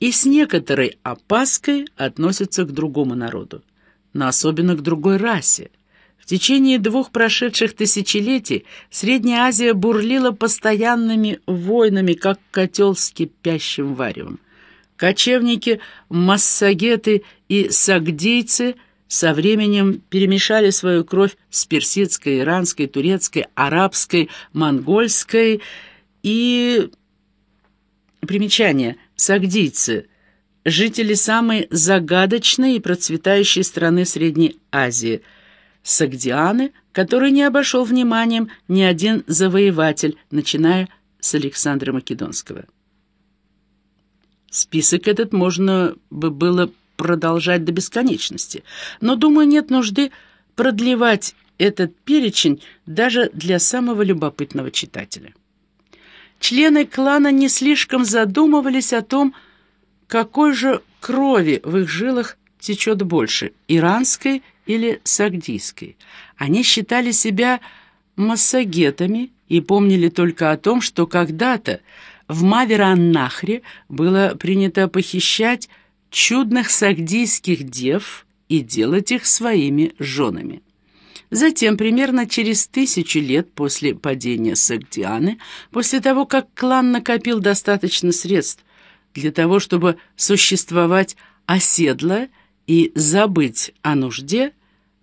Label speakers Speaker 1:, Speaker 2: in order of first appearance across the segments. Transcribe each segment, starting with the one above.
Speaker 1: и с некоторой опаской относятся к другому народу, но особенно к другой расе. В течение двух прошедших тысячелетий Средняя Азия бурлила постоянными войнами, как котел с кипящим варевом. Кочевники, массагеты и сагдийцы со временем перемешали свою кровь с персидской, иранской, турецкой, арабской, монгольской и... Примечание. Сагдийцы – жители самой загадочной и процветающей страны Средней Азии – Сагдианы, который не обошел вниманием ни один завоеватель, начиная с Александра Македонского. Список этот можно бы было продолжать до бесконечности, но, думаю, нет нужды продлевать этот перечень даже для самого любопытного читателя. Члены клана не слишком задумывались о том, какой же крови в их жилах течет больше – иранской или сагдийской. Они считали себя массагетами и помнили только о том, что когда-то в Мавераннахре было принято похищать чудных сагдийских дев и делать их своими женами. Затем, примерно через тысячу лет после падения Сагдианы, после того, как клан накопил достаточно средств для того, чтобы существовать оседло и забыть о нужде,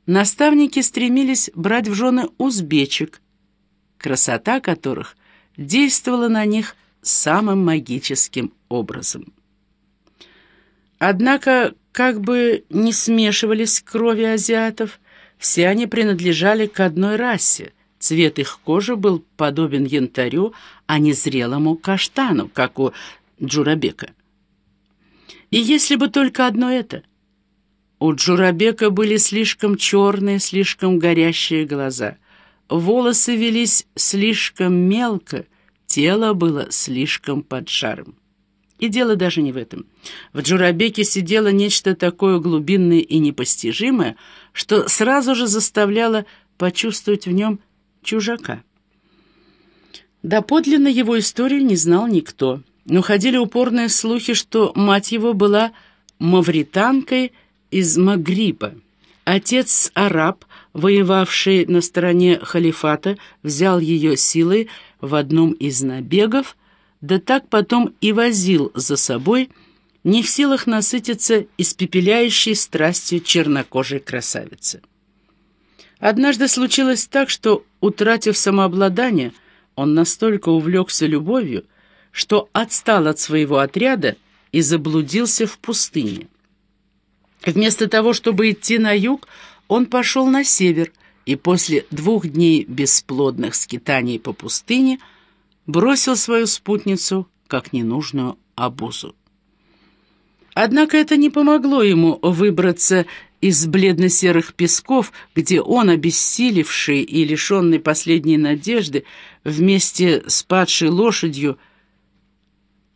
Speaker 1: наставники стремились брать в жены узбечек, красота которых действовала на них самым магическим образом. Однако, как бы не смешивались крови азиатов, все они принадлежали к одной расе. Цвет их кожи был подобен янтарю, а не зрелому каштану, как у Джурабека. И если бы только одно это — у Джурабека были слишком черные, слишком горящие глаза. Волосы велись слишком мелко, тело было слишком поджарым. И дело даже не в этом. В Джурабеке сидело нечто такое глубинное и непостижимое, что сразу же заставляло почувствовать в нем чужака. Доподлинно его историю не знал никто, но ходили упорные слухи, что мать его была мавританкой из Магриба. Отец араб, воевавший на стороне халифата, взял ее силой в одном из набегов, да так потом и возил за собой, не в силах насытиться испепеляющей страстью чернокожей красавицы. Однажды случилось так, что, утратив самообладание, он настолько увлекся любовью, что отстал от своего отряда и заблудился в пустыне. Вместо того, чтобы идти на юг, он пошел на север и после двух дней бесплодных скитаний по пустыне бросил свою спутницу как ненужную обузу. Однако это не помогло ему выбраться из бледно-серых песков, где он, обессилевший и лишенный последней надежды, вместе с падшей лошадью,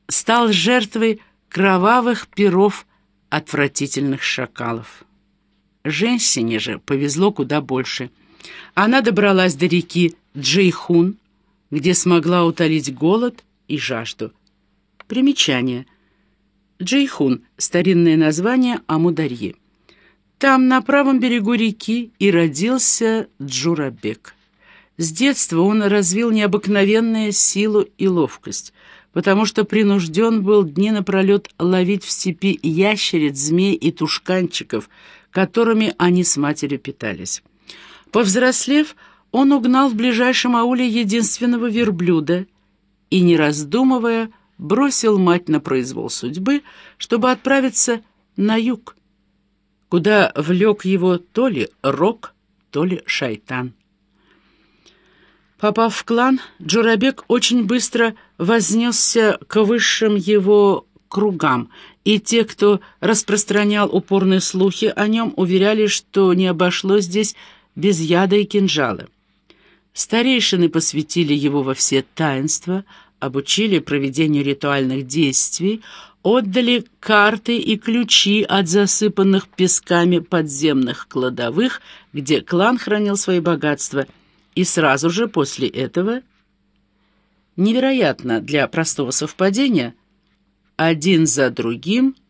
Speaker 1: стал жертвой кровавых перов отвратительных шакалов. Женщине же повезло куда больше. Она добралась до реки Джейхун, где смогла утолить голод и жажду. Примечание. Джейхун — старинное название Амударьи. Там, на правом берегу реки, и родился Джурабек. С детства он развил необыкновенную силу и ловкость — потому что принужден был дни напролет ловить в степи ящериц, змей и тушканчиков, которыми они с матерью питались. Повзрослев, он угнал в ближайшем ауле единственного верблюда и, не раздумывая, бросил мать на произвол судьбы, чтобы отправиться на юг, куда влек его то ли рок, то ли шайтан. Попав в клан, Джурабек очень быстро вознесся к высшим его кругам, и те, кто распространял упорные слухи о нем, уверяли, что не обошлось здесь без яда и кинжала. Старейшины посвятили его во все таинства, обучили проведению ритуальных действий, отдали карты и ключи от засыпанных песками подземных кладовых, где клан хранил свои богатства – и сразу же после этого, невероятно для простого совпадения, один за другим